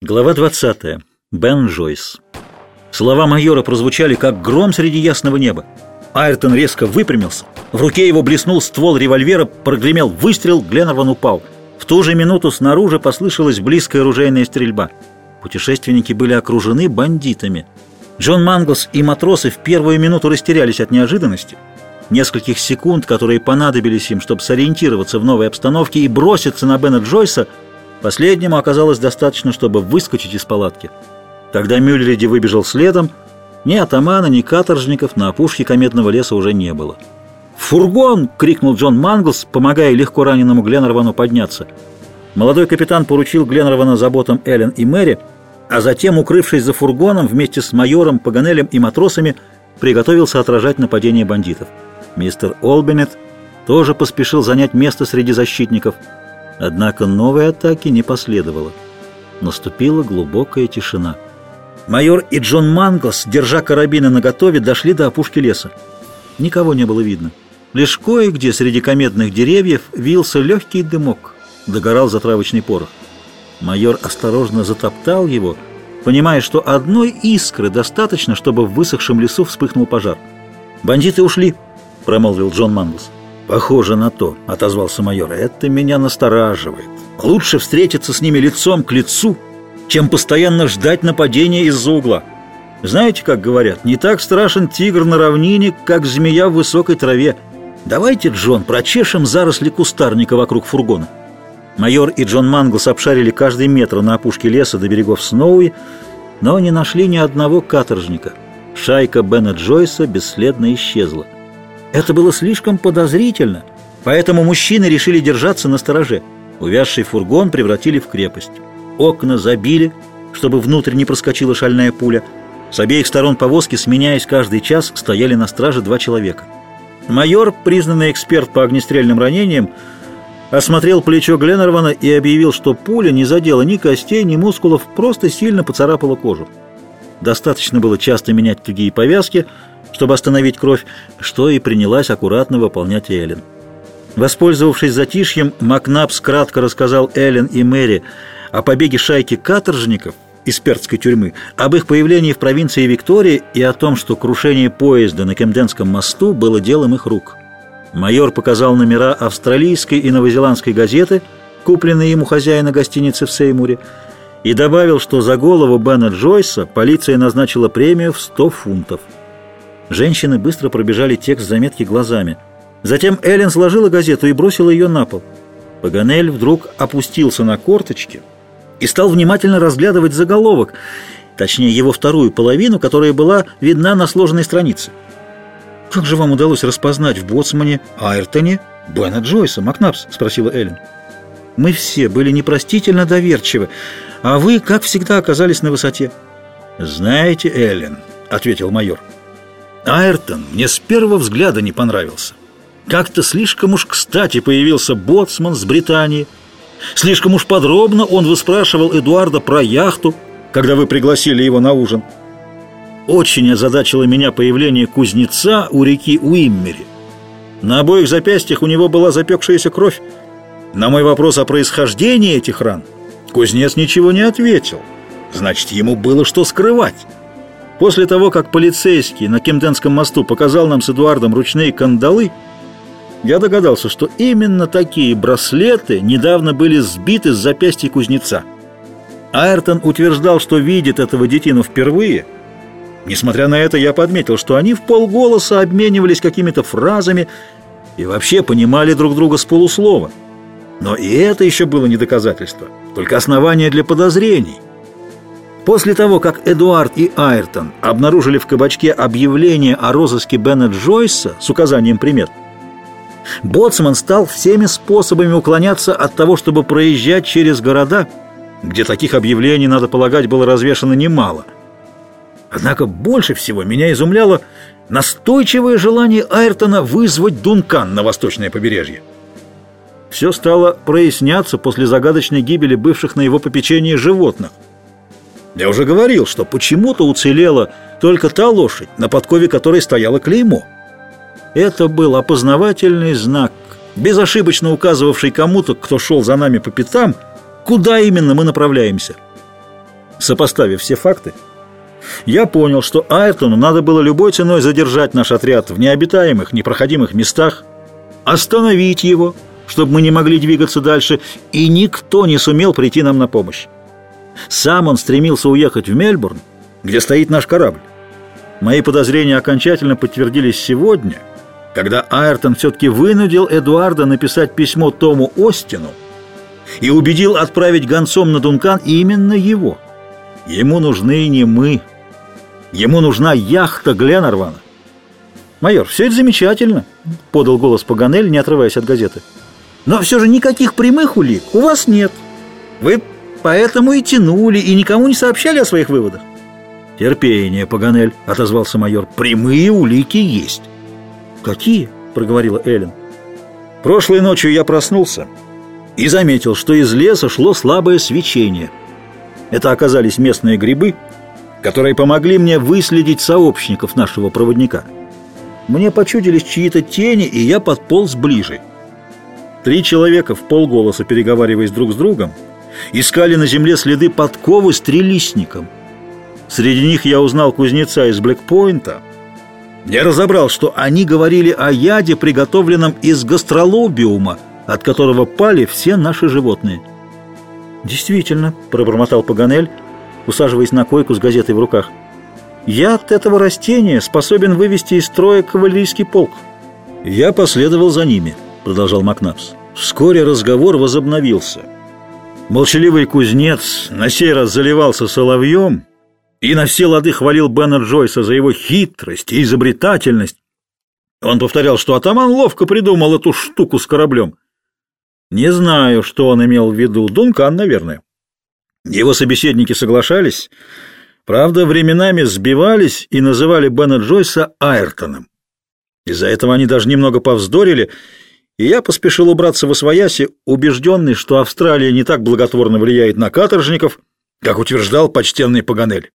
Глава 20. Бен Джойс. Слова майора прозвучали, как гром среди ясного неба. Айртон резко выпрямился. В руке его блеснул ствол револьвера, прогремел выстрел, Гленнерван упал. В ту же минуту снаружи послышалась близкая оружейная стрельба. Путешественники были окружены бандитами. Джон Манглс и матросы в первую минуту растерялись от неожиданности. Нескольких секунд, которые понадобились им, чтобы сориентироваться в новой обстановке и броситься на Бена Джойса – Последнему оказалось достаточно, чтобы выскочить из палатки. Когда Мюллериди выбежал следом, ни атамана, ни каторжников на опушке кометного леса уже не было. «Фургон!» — крикнул Джон Манглс, помогая легко раненому Гленнервану подняться. Молодой капитан поручил Гленнервана заботам Эллен и Мэри, а затем, укрывшись за фургоном, вместе с майором, Паганелем и матросами, приготовился отражать нападение бандитов. Мистер Олбинет тоже поспешил занять место среди защитников — Однако новой атаки не последовало. Наступила глубокая тишина. Майор и Джон Манглс, держа карабины наготове, дошли до опушки леса. Никого не было видно. Лишь кое-где среди кометных деревьев вился легкий дымок, догорал затравочный порох. Майор осторожно затоптал его, понимая, что одной искры достаточно, чтобы в высохшем лесу вспыхнул пожар. «Бандиты ушли», — промолвил Джон Манглс. «Похоже на то», — отозвался майор. «Это меня настораживает. Лучше встретиться с ними лицом к лицу, чем постоянно ждать нападения из-за угла. Знаете, как говорят, не так страшен тигр на равнине, как змея в высокой траве. Давайте, Джон, прочешем заросли кустарника вокруг фургона». Майор и Джон Манглс обшарили каждый метр на опушке леса до берегов Сноуи, но не нашли ни одного каторжника. Шайка Бена Джойса бесследно исчезла. Это было слишком подозрительно, поэтому мужчины решили держаться на стороже. Увязший фургон превратили в крепость. Окна забили, чтобы внутрь не проскочила шальная пуля. С обеих сторон повозки, сменяясь каждый час, стояли на страже два человека. Майор, признанный эксперт по огнестрельным ранениям, осмотрел плечо Гленнервана и объявил, что пуля не задела ни костей, ни мускулов, просто сильно поцарапала кожу. Достаточно было часто менять тугие повязки – чтобы остановить кровь, что и принялась аккуратно выполнять Эллен. Воспользовавшись затишьем, Макнапс кратко рассказал Эллен и Мэри о побеге шайки каторжников из перцкой тюрьмы, об их появлении в провинции Виктория и о том, что крушение поезда на Кемденском мосту было делом их рук. Майор показал номера австралийской и новозеландской газеты, купленные ему хозяина гостиницы в Сеймуре, и добавил, что за голову Бена Джойса полиция назначила премию в 100 фунтов. Женщины быстро пробежали текст заметки глазами. Затем Эллен сложила газету и бросила ее на пол. Паганель вдруг опустился на корточки и стал внимательно разглядывать заголовок, точнее его вторую половину, которая была видна на сложенной странице. «Как же вам удалось распознать в Боцмане, Айртоне, Бена Джойса, Макнапс?» – спросила Эллен. «Мы все были непростительно доверчивы, а вы, как всегда, оказались на высоте». «Знаете, Эллен», – ответил майор, – Айртон мне с первого взгляда не понравился. Как-то слишком уж кстати появился боцман с Британии. Слишком уж подробно он выспрашивал Эдуарда про яхту, когда вы пригласили его на ужин. Очень озадачило меня появление кузнеца у реки Уиммери. На обоих запястьях у него была запекшаяся кровь. На мой вопрос о происхождении этих ран кузнец ничего не ответил. Значит, ему было что скрывать. После того, как полицейский на Кемденском мосту показал нам с Эдуардом ручные кандалы, я догадался, что именно такие браслеты недавно были сбиты с запястья кузнеца. Айртон утверждал, что видит этого детину впервые. Несмотря на это, я подметил, что они в полголоса обменивались какими-то фразами и вообще понимали друг друга с полуслова. Но и это еще было не доказательство, только основание для подозрений. После того, как Эдуард и Айртон обнаружили в кабачке объявление о розыске Бена Джойса с указанием примет, Боцман стал всеми способами уклоняться от того, чтобы проезжать через города, где таких объявлений, надо полагать, было развешано немало. Однако больше всего меня изумляло настойчивое желание Айртона вызвать Дункан на восточное побережье. Все стало проясняться после загадочной гибели бывших на его попечении животных – я уже говорил, что почему-то уцелела только та лошадь, на подкове которой стояло клеймо. Это был опознавательный знак, безошибочно указывавший кому-то, кто шел за нами по пятам, куда именно мы направляемся. Сопоставив все факты, я понял, что Айртону надо было любой ценой задержать наш отряд в необитаемых, непроходимых местах, остановить его, чтобы мы не могли двигаться дальше, и никто не сумел прийти нам на помощь. Сам он стремился уехать в Мельбурн, где стоит наш корабль. Мои подозрения окончательно подтвердились сегодня, когда Айртон все-таки вынудил Эдуарда написать письмо Тому Остину и убедил отправить гонцом на Дункан именно его. Ему нужны не мы, ему нужна яхта Гленарвана. «Майор, все это замечательно», — подал голос Паганель, не отрываясь от газеты. «Но все же никаких прямых улик у вас нет. Вы поэтому и тянули, и никому не сообщали о своих выводах». «Терпение, Паганель», — отозвался майор. «Прямые улики есть». «Какие?» — проговорила Эллен. «Прошлой ночью я проснулся и заметил, что из леса шло слабое свечение. Это оказались местные грибы, которые помогли мне выследить сообщников нашего проводника». Мне почудились чьи-то тени, и я подполз ближе. Три человека в полголоса, переговариваясь друг с другом, искали на земле следы подковы с трелистником. Среди них я узнал кузнеца из Блэкпойнта. Я разобрал, что они говорили о яде, приготовленном из гастролобиума, от которого пали все наши животные. «Действительно», — пробормотал Паганель, усаживаясь на койку с газетой в руках, — Яд этого растения способен вывести из строя кавалерийский полк. Я последовал за ними, продолжал Макнапс. Вскоре разговор возобновился. Молчаливый кузнец на сей раз заливался соловьем и на все лады хвалил Бена Джойса за его хитрость и изобретательность. Он повторял, что атаман ловко придумал эту штуку с кораблем. Не знаю, что он имел в виду, Дункан, наверное. Его собеседники соглашались, Правда, временами сбивались и называли Бена Джойса Айртоном. Из-за этого они даже немного повздорили, и я поспешил убраться в Освояси, убежденный, что Австралия не так благотворно влияет на каторжников, как утверждал почтенный Паганель.